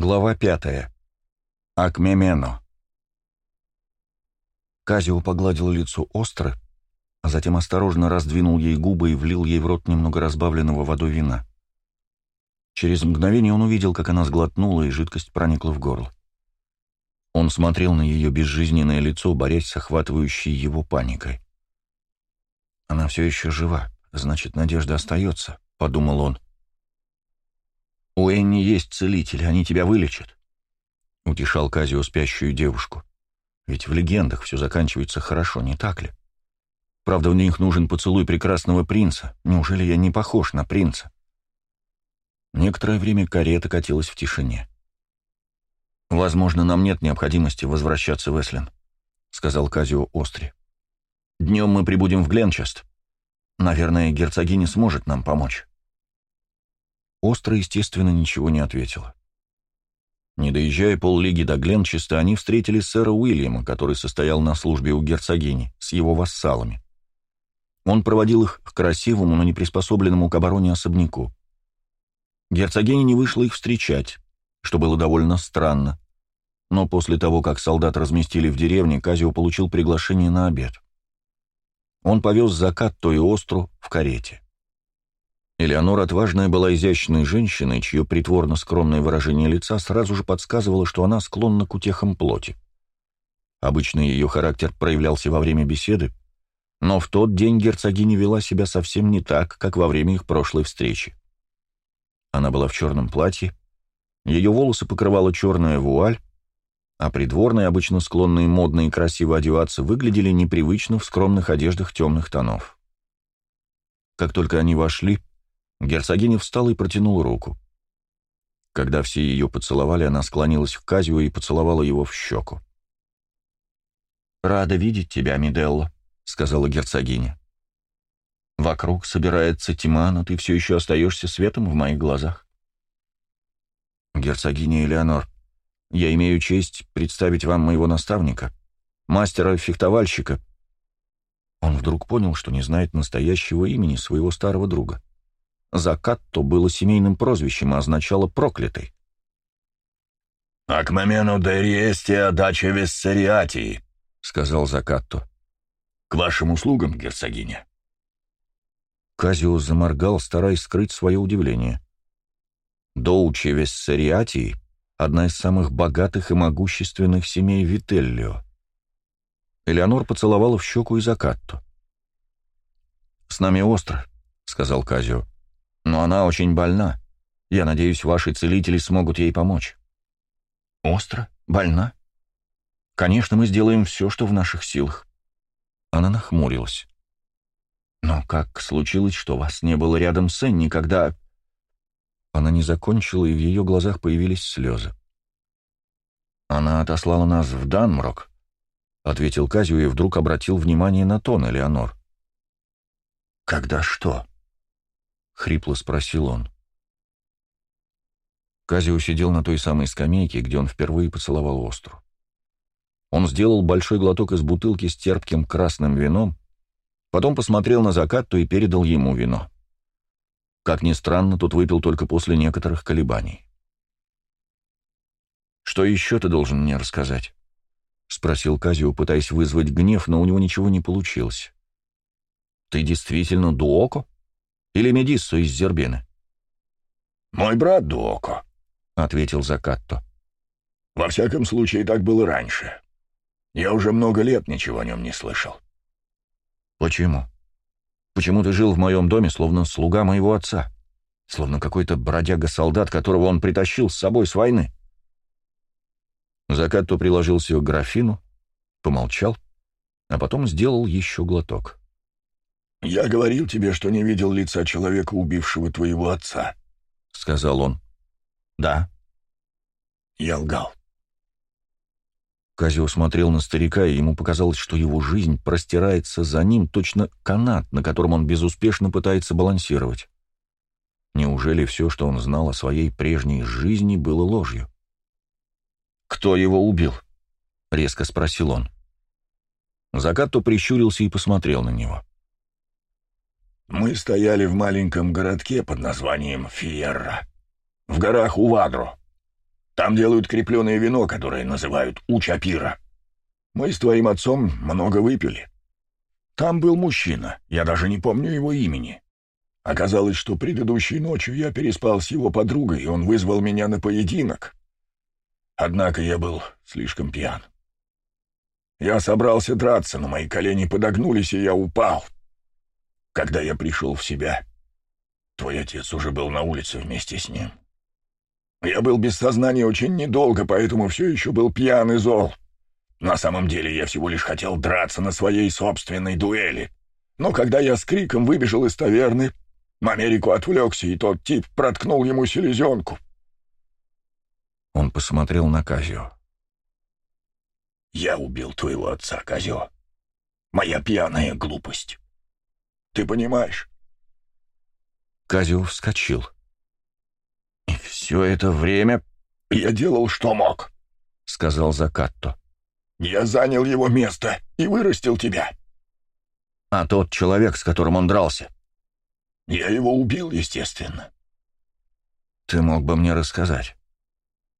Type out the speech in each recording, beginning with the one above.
Глава пятая. Акмемено. Казио погладил лицо остро, а затем осторожно раздвинул ей губы и влил ей в рот немного разбавленного водой вина. Через мгновение он увидел, как она сглотнула, и жидкость проникла в горло. Он смотрел на ее безжизненное лицо, борясь с охватывающей его паникой. «Она все еще жива, значит, надежда остается», — подумал он. «У Энни есть целители, они тебя вылечат», — утешал Казио спящую девушку. «Ведь в легендах все заканчивается хорошо, не так ли? Правда, в них нужен поцелуй прекрасного принца. Неужели я не похож на принца?» Некоторое время карета катилась в тишине. «Возможно, нам нет необходимости возвращаться в Эслин», — сказал Казио Остри. «Днем мы прибудем в Гленчест. Наверное, герцогиня сможет нам помочь». Остро, естественно, ничего не ответила. Не доезжая поллиги до Гленчеста, они встретили сэра Уильяма, который состоял на службе у герцогини, с его вассалами. Он проводил их к красивому, но не приспособленному к обороне особняку. Герцогиня не вышла их встречать, что было довольно странно. Но после того, как солдат разместили в деревне, Казио получил приглашение на обед. Он повез закат то и остру в карете. Элеонора отважная была изящной женщиной, чье притворно-скромное выражение лица сразу же подсказывало, что она склонна к утехам плоти. Обычно ее характер проявлялся во время беседы, но в тот день герцогиня вела себя совсем не так, как во время их прошлой встречи. Она была в черном платье, ее волосы покрывала черная вуаль, а придворные, обычно склонные модно и красиво одеваться, выглядели непривычно в скромных одеждах темных тонов. Как только они вошли, Герцогиня встала и протянула руку. Когда все ее поцеловали, она склонилась к Казио и поцеловала его в щеку. «Рада видеть тебя, Миделла», — сказала герцогиня. «Вокруг собирается тьма, но ты все еще остаешься светом в моих глазах». «Герцогиня Элеонор, я имею честь представить вам моего наставника, мастера-фехтовальщика». Он вдруг понял, что не знает настоящего имени своего старого друга. Закатто было семейным прозвищем и означало «проклятый». «Акмамену Дериестия дача Виссариатии», — сказал Закатто. «К вашим услугам, герцогиня». Казиус заморгал, стараясь скрыть свое удивление. Доучи Виссариатии — одна из самых богатых и могущественных семей Вителлио. Элеонор поцеловала в щеку и Закатто. «С нами остро», — сказал Казио. Но она очень больна. Я надеюсь, ваши целители смогут ей помочь. Остро? Больна? Конечно, мы сделаем все, что в наших силах. Она нахмурилась. Но как случилось, что вас не было рядом с Энни, когда... Она не закончила, и в ее глазах появились слезы. Она отослала нас в Данмрок, — ответил Казио и вдруг обратил внимание на тон Элеонор. «Когда что?» — хрипло спросил он. Казио сидел на той самой скамейке, где он впервые поцеловал остру. Он сделал большой глоток из бутылки с терпким красным вином, потом посмотрел на закат, то и передал ему вино. Как ни странно, тот выпил только после некоторых колебаний. «Что еще ты должен мне рассказать?» — спросил Казио, пытаясь вызвать гнев, но у него ничего не получилось. «Ты действительно Дуоко?» Или Медиссу из Зербины?» «Мой брат Дуоко», — ответил Закатто. «Во всяком случае, так было раньше. Я уже много лет ничего о нем не слышал». «Почему? Почему ты жил в моем доме, словно слуга моего отца? Словно какой-то бродяга-солдат, которого он притащил с собой с войны?» Закатто приложился к графину, помолчал, а потом сделал еще глоток. «Я говорил тебе, что не видел лица человека, убившего твоего отца», — сказал он. «Да». Я лгал. Казио смотрел на старика, и ему показалось, что его жизнь простирается за ним точно канат, на котором он безуспешно пытается балансировать. Неужели все, что он знал о своей прежней жизни, было ложью? «Кто его убил?» — резко спросил он. Закатто прищурился и посмотрел на него. Мы стояли в маленьком городке под названием Фиерра, в горах Увагро. Там делают крепленное вино, которое называют учапира. Мы с твоим отцом много выпили. Там был мужчина, я даже не помню его имени. Оказалось, что предыдущей ночью я переспал с его подругой, и он вызвал меня на поединок. Однако я был слишком пьян. Я собрался драться, но мои колени подогнулись, и я упал. Когда я пришел в себя, твой отец уже был на улице вместе с ним. Я был без сознания очень недолго, поэтому все еще был пьян и зол. На самом деле я всего лишь хотел драться на своей собственной дуэли. Но когда я с криком выбежал из таверны, Америку отвлекся, и тот тип проткнул ему селезенку. Он посмотрел на Казио. «Я убил твоего отца, Казио. Моя пьяная глупость. Ты понимаешь?» Казио вскочил. «И все это время я делал, что мог», — сказал Закатто. «Я занял его место и вырастил тебя». «А тот человек, с которым он дрался?» Я его убил, естественно. Ты мог бы мне рассказать.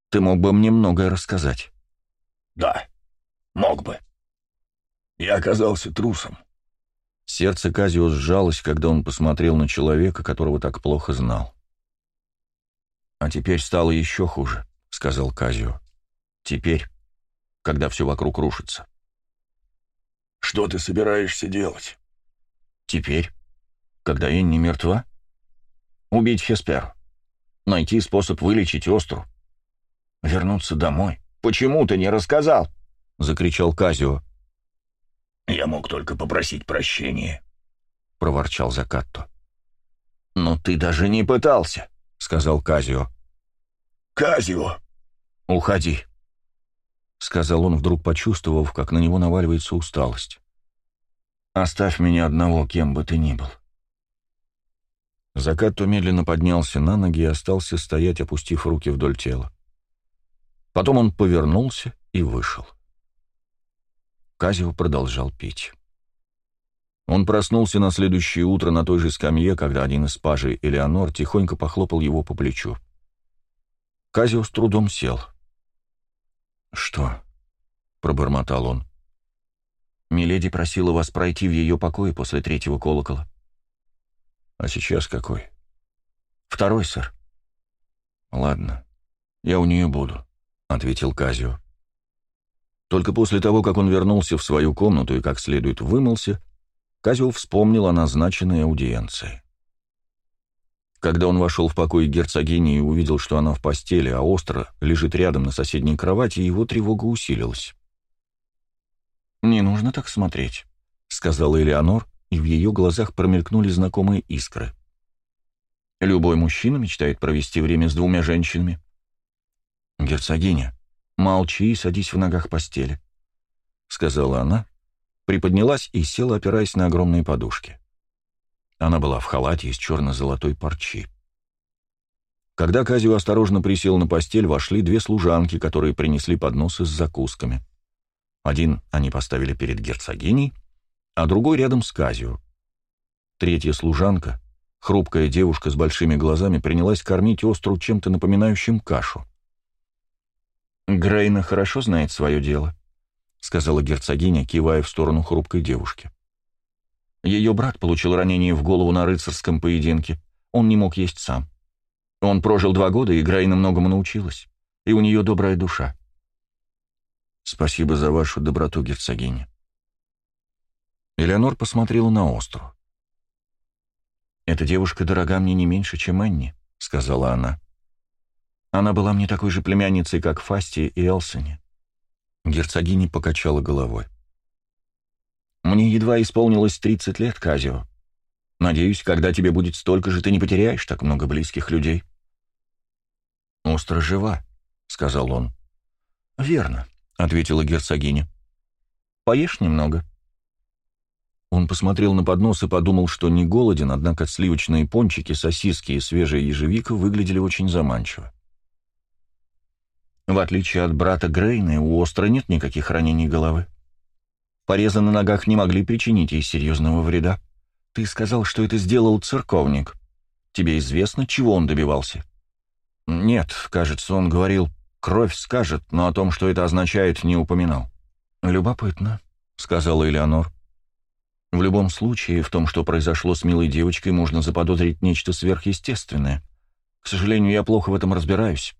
Ты мог бы мне многое рассказать. Да, мог бы. Я оказался трусом. Сердце Казио сжалось, когда он посмотрел на человека, которого так плохо знал. «А теперь стало еще хуже», — сказал Казио. «Теперь, когда все вокруг рушится». «Что ты собираешься делать?» «Теперь, когда Энни мертва? Убить Хесперу. Найти способ вылечить Остру. Вернуться домой. «Почему ты не рассказал?» — закричал Казио. «Я мог только попросить прощения», — проворчал Закатто. «Но ты даже не пытался», — сказал Казио. «Казио!» «Уходи», — сказал он, вдруг почувствовав, как на него наваливается усталость. «Оставь меня одного, кем бы ты ни был». Закат медленно поднялся на ноги и остался стоять, опустив руки вдоль тела. Потом он повернулся и вышел. Казио продолжал пить. Он проснулся на следующее утро на той же скамье, когда один из пажей, Элеонор, тихонько похлопал его по плечу. Казио с трудом сел. «Что?» — пробормотал он. «Миледи просила вас пройти в ее покое после третьего колокола». А сейчас какой? Второй, сэр. Ладно, я у нее буду, ответил Казио. Только после того, как он вернулся в свою комнату и как следует вымылся, Казио вспомнил о назначенной аудиенции. Когда он вошел в покой герцогини и увидел, что она в постели, а Остро лежит рядом на соседней кровати, его тревога усилилась. «Не нужно так смотреть», — сказала Элеонор, и в ее глазах промелькнули знакомые искры. Любой мужчина мечтает провести время с двумя женщинами. «Герцогиня, молчи и садись в ногах постели», — сказала она, приподнялась и села, опираясь на огромные подушки. Она была в халате из черно-золотой парчи. Когда Казио осторожно присел на постель, вошли две служанки, которые принесли подносы с закусками. Один они поставили перед герцогиней — а другой рядом с Казио. Третья служанка, хрупкая девушка с большими глазами, принялась кормить остру чем-то напоминающим кашу. «Грейна хорошо знает свое дело», — сказала герцогиня, кивая в сторону хрупкой девушки. Ее брат получил ранение в голову на рыцарском поединке. Он не мог есть сам. Он прожил два года, и Грейна многому научилась. И у нее добрая душа. «Спасибо за вашу доброту, герцогиня», Элеонор посмотрела на остров. «Эта девушка дорога мне не меньше, чем Энни», — сказала она. «Она была мне такой же племянницей, как Фасти и Элсони». Герцогиня покачала головой. «Мне едва исполнилось 30 лет, Казио. Надеюсь, когда тебе будет столько же, ты не потеряешь так много близких людей». «Остро жива», — сказал он. «Верно», — ответила герцогиня. «Поешь немного?» Он посмотрел на поднос и подумал, что не голоден, однако сливочные пончики, сосиски и свежая ежевика выглядели очень заманчиво. В отличие от брата Грейна, у Остра нет никаких ранений головы. Порезы на ногах не могли причинить ей серьезного вреда. Ты сказал, что это сделал церковник. Тебе известно, чего он добивался? Нет, кажется, он говорил... Кровь скажет, но о том, что это означает, не упоминал. «Любопытно», — сказала Элеонор. «В любом случае, в том, что произошло с милой девочкой, можно заподозрить нечто сверхъестественное. К сожалению, я плохо в этом разбираюсь».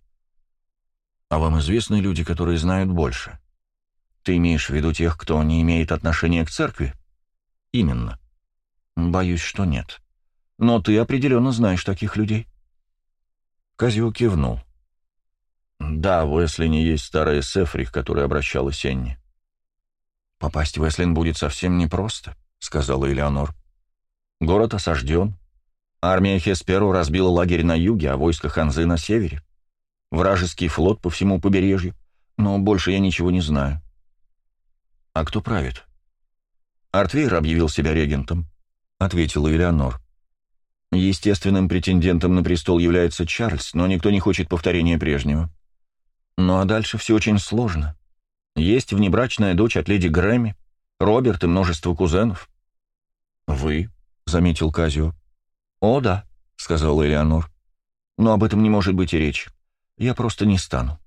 «А вам известны люди, которые знают больше?» «Ты имеешь в виду тех, кто не имеет отношения к церкви?» «Именно». «Боюсь, что нет. Но ты определенно знаешь таких людей». Казио кивнул. «Да, в Эслине есть старая Сефри, к которой обращалась Энни». «Попасть в Эслин будет совсем непросто», — сказала Элеонор. «Город осажден. Армия Хесперу разбила лагерь на юге, а войско Ханзы на севере. Вражеский флот по всему побережью, но больше я ничего не знаю». «А кто правит?» «Артвейр объявил себя регентом», — ответила Элеонор. «Естественным претендентом на престол является Чарльз, но никто не хочет повторения прежнего. Ну а дальше все очень сложно. Есть внебрачная дочь от леди Грэмми, Роберт и множество кузенов. «Вы?» — заметил Казио. «О, да», — сказала Элеонор. «Но об этом не может быть и речи. Я просто не стану.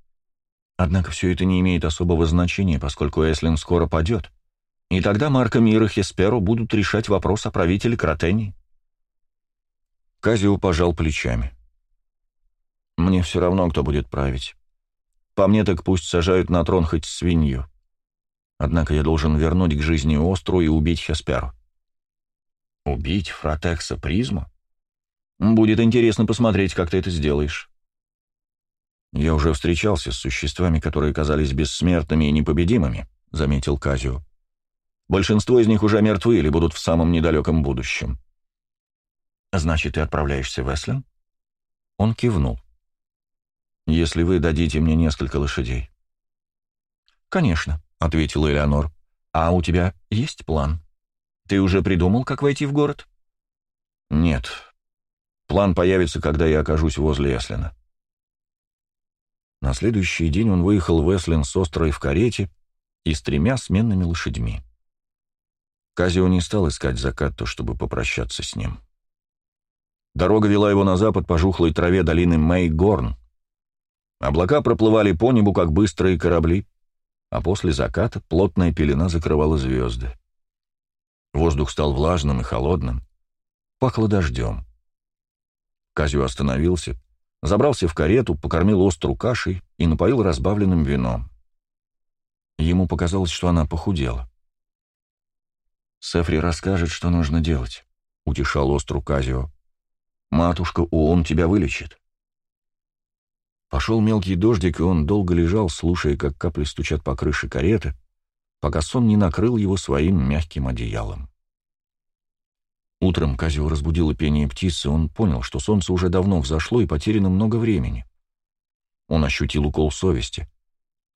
Однако все это не имеет особого значения, поскольку Эслин скоро падет. И тогда Марко Мир и Хесперу будут решать вопрос о правителе Кротении». Казио пожал плечами. «Мне все равно, кто будет править. По мне так пусть сажают на трон хоть свинью. Однако я должен вернуть к жизни Остру и убить Хесперу. Убить Фротекса Призма? Будет интересно посмотреть, как ты это сделаешь. Я уже встречался с существами, которые казались бессмертными и непобедимыми, заметил Казио. Большинство из них уже мертвы или будут в самом недалеком будущем. Значит, ты отправляешься в Эслин? Он кивнул если вы дадите мне несколько лошадей». «Конечно», — ответила Элеонор. «А у тебя есть план? Ты уже придумал, как войти в город?» «Нет. План появится, когда я окажусь возле Эслина». На следующий день он выехал в Эслин с острой в карете и с тремя сменными лошадьми. Казио не стал искать закат, чтобы попрощаться с ним. Дорога вела его на запад по жухлой траве долины Мейгорн, Облака проплывали по небу, как быстрые корабли, а после заката плотная пелена закрывала звезды. Воздух стал влажным и холодным, пахло дождем. Казю остановился, забрался в карету, покормил остру кашей и напоил разбавленным вином. Ему показалось, что она похудела. «Сефри расскажет, что нужно делать», — утешал остру Казио. «Матушка Уон тебя вылечит». Пошел мелкий дождик, и он долго лежал, слушая, как капли стучат по крыше кареты, пока сон не накрыл его своим мягким одеялом. Утром Казио разбудило пение птицы, он понял, что солнце уже давно взошло и потеряно много времени. Он ощутил укол совести.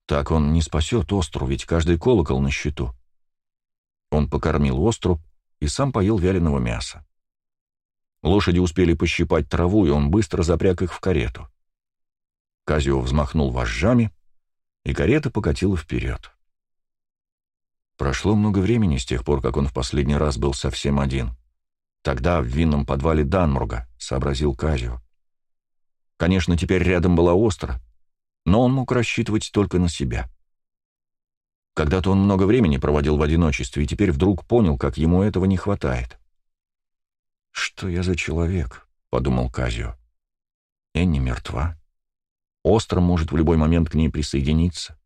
Так он не спасет остров, ведь каждый колокол на счету. Он покормил остров и сам поел вяленого мяса. Лошади успели пощипать траву, и он быстро запряг их в карету. Казио взмахнул вожжами, и карета покатила вперед. Прошло много времени с тех пор, как он в последний раз был совсем один. Тогда в винном подвале Данмурга, сообразил Казио. Конечно, теперь рядом была остро, но он мог рассчитывать только на себя. Когда-то он много времени проводил в одиночестве и теперь вдруг понял, как ему этого не хватает. «Что я за человек?» — подумал Казио. «Энни мертва. Остро может в любой момент к ней присоединиться.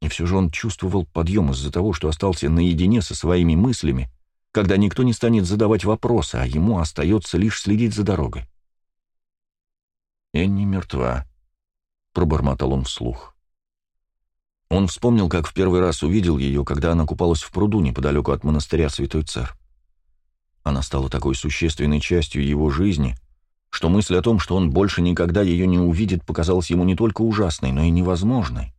И все же он чувствовал подъем из-за того, что остался наедине со своими мыслями, когда никто не станет задавать вопросы, а ему остается лишь следить за дорогой. «Энни мертва», — пробормотал он вслух. Он вспомнил, как в первый раз увидел ее, когда она купалась в пруду неподалеку от монастыря Святой Царь. Она стала такой существенной частью его жизни — что мысль о том, что он больше никогда ее не увидит, показалась ему не только ужасной, но и невозможной.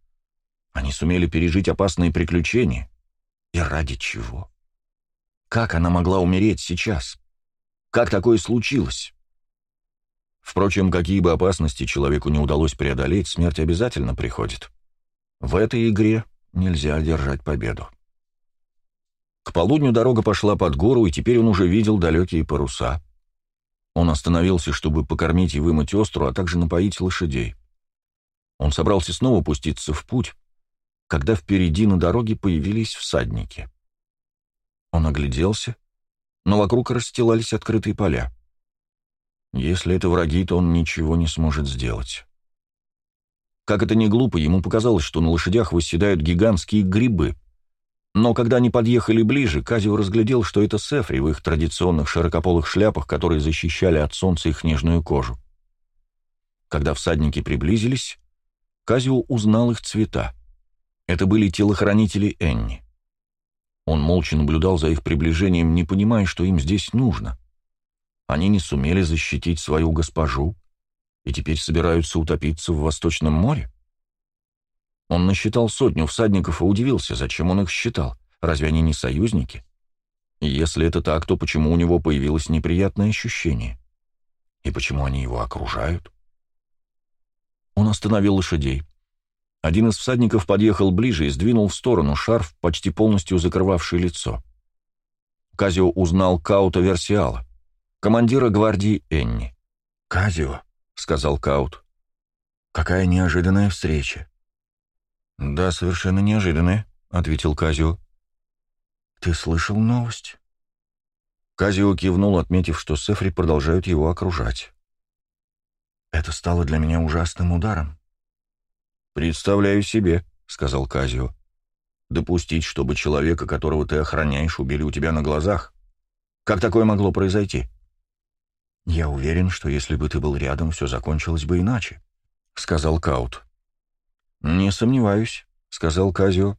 Они сумели пережить опасные приключения. И ради чего? Как она могла умереть сейчас? Как такое случилось? Впрочем, какие бы опасности человеку не удалось преодолеть, смерть обязательно приходит. В этой игре нельзя одержать победу. К полудню дорога пошла под гору, и теперь он уже видел далекие паруса — он остановился, чтобы покормить и вымыть остру, а также напоить лошадей. Он собрался снова пуститься в путь, когда впереди на дороге появились всадники. Он огляделся, но вокруг расстилались открытые поля. Если это враги, то он ничего не сможет сделать. Как это ни глупо, ему показалось, что на лошадях восседают гигантские грибы. Но когда они подъехали ближе, Казио разглядел, что это сефри в их традиционных широкополых шляпах, которые защищали от солнца их нежную кожу. Когда всадники приблизились, Казио узнал их цвета. Это были телохранители Энни. Он молча наблюдал за их приближением, не понимая, что им здесь нужно. Они не сумели защитить свою госпожу и теперь собираются утопиться в Восточном море? Он насчитал сотню всадников и удивился, зачем он их считал. Разве они не союзники? И если это так, то почему у него появилось неприятное ощущение? И почему они его окружают? Он остановил лошадей. Один из всадников подъехал ближе и сдвинул в сторону шарф, почти полностью закрывавший лицо. Казио узнал Каута Версиала, командира гвардии Энни. «Казио», — сказал Каут, — «какая неожиданная встреча». «Да, совершенно неожиданная», — ответил Казио. «Ты слышал новость?» Казио кивнул, отметив, что Сефри продолжают его окружать. «Это стало для меня ужасным ударом. «Представляю себе», — сказал Казио. «Допустить, чтобы человека, которого ты охраняешь, убили у тебя на глазах? Как такое могло произойти?» «Я уверен, что если бы ты был рядом, все закончилось бы иначе», — сказал Каут. «Не сомневаюсь», — сказал Казио.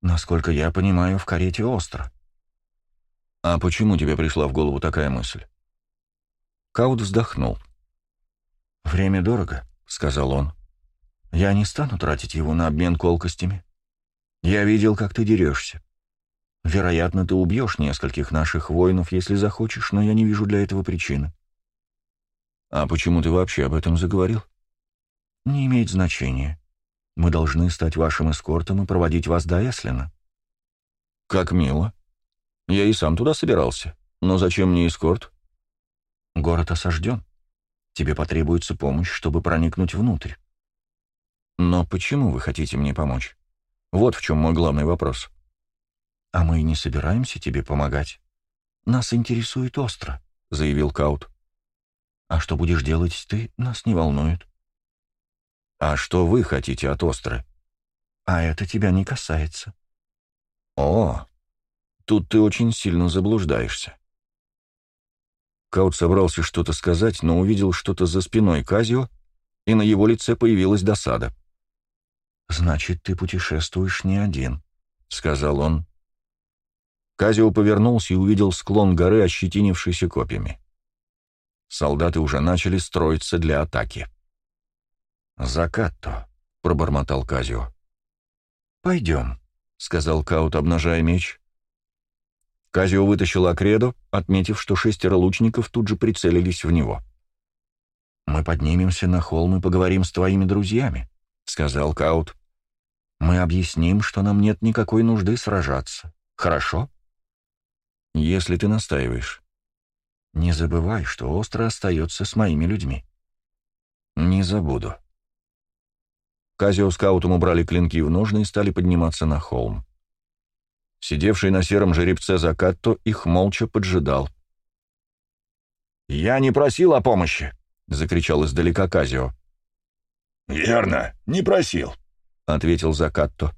«Насколько я понимаю, в карете остро». «А почему тебе пришла в голову такая мысль?» Каут вздохнул. «Время дорого», — сказал он. Я не стану тратить его на обмен колкостями. Я видел, как ты дерешься. Вероятно, ты убьешь нескольких наших воинов, если захочешь, но я не вижу для этого причины. А почему ты вообще об этом заговорил? Не имеет значения. Мы должны стать вашим эскортом и проводить вас до Эслина. Как мило. Я и сам туда собирался. Но зачем мне эскорт? Город осажден. Тебе потребуется помощь, чтобы проникнуть внутрь. Но почему вы хотите мне помочь? Вот в чем мой главный вопрос. А мы не собираемся тебе помогать. Нас интересует остро, заявил Каут. А что будешь делать ты, нас не волнует. А что вы хотите от остры? А это тебя не касается. О, тут ты очень сильно заблуждаешься. Каут собрался что-то сказать, но увидел что-то за спиной Казио, и на его лице появилась досада. «Значит, ты путешествуешь не один», — сказал он. Казио повернулся и увидел склон горы, ощетинившийся копьями. Солдаты уже начали строиться для атаки. «Закатто», — пробормотал Казио. «Пойдем», — сказал Каут, обнажая меч. Казио вытащил Акредо, отметив, что шестеро лучников тут же прицелились в него. «Мы поднимемся на холм и поговорим с твоими друзьями», — сказал Каут. Мы объясним, что нам нет никакой нужды сражаться. Хорошо? Если ты настаиваешь. Не забывай, что Остра остается с моими людьми. Не забуду. Казио с Каутом убрали клинки в ножны и стали подниматься на холм. Сидевший на сером жеребце Закатто их молча поджидал. «Я не просил о помощи!» — закричал издалека Казио. «Верно, не просил», ответил Закатто.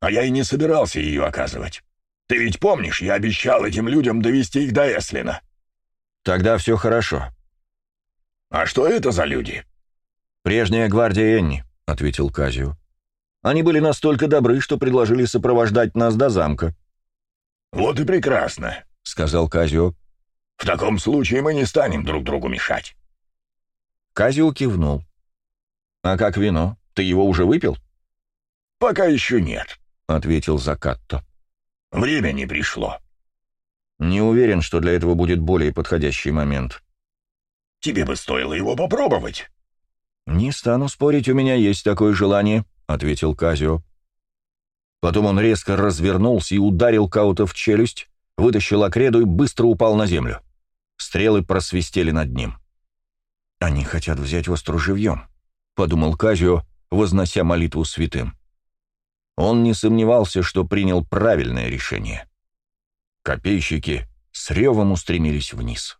«А я и не собирался ее оказывать. Ты ведь помнишь, я обещал этим людям довести их до Эслина». «Тогда все хорошо». «А что это за люди?» «Прежняя гвардия Энни», — ответил Казио. «Они были настолько добры, что предложили сопровождать нас до замка». «Вот и прекрасно», — сказал Казио. «В таком случае мы не станем друг другу мешать». Казио кивнул. «А как вино? Ты его уже выпил?» «Пока еще нет», — ответил Закатто. «Время не пришло». «Не уверен, что для этого будет более подходящий момент». «Тебе бы стоило его попробовать». «Не стану спорить, у меня есть такое желание», — ответил Казио. Потом он резко развернулся и ударил Каута в челюсть, вытащил окреду и быстро упал на землю. Стрелы просвистели над ним. «Они хотят взять остров живьем», — подумал Казио, вознося молитву святым. Он не сомневался, что принял правильное решение. Копейщики с ревом устремились вниз.